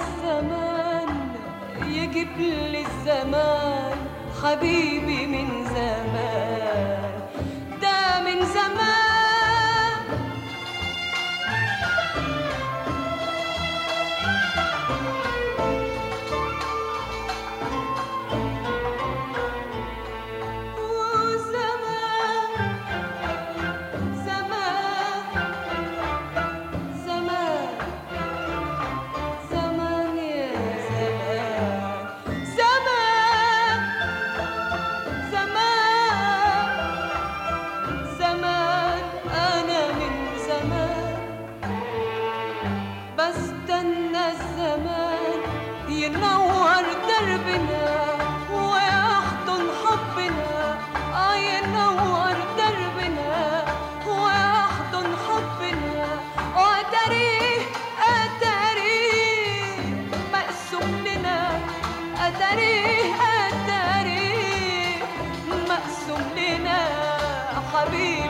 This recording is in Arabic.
الزمان يجيب لي الزمان حبيبي من زمان ينور دربنا ويحضن حبنا. آه ينور دربنا ويحضن حبنا. قدري قدري مقسوم لنا قدري قدري مقسوم لنا حبيبي.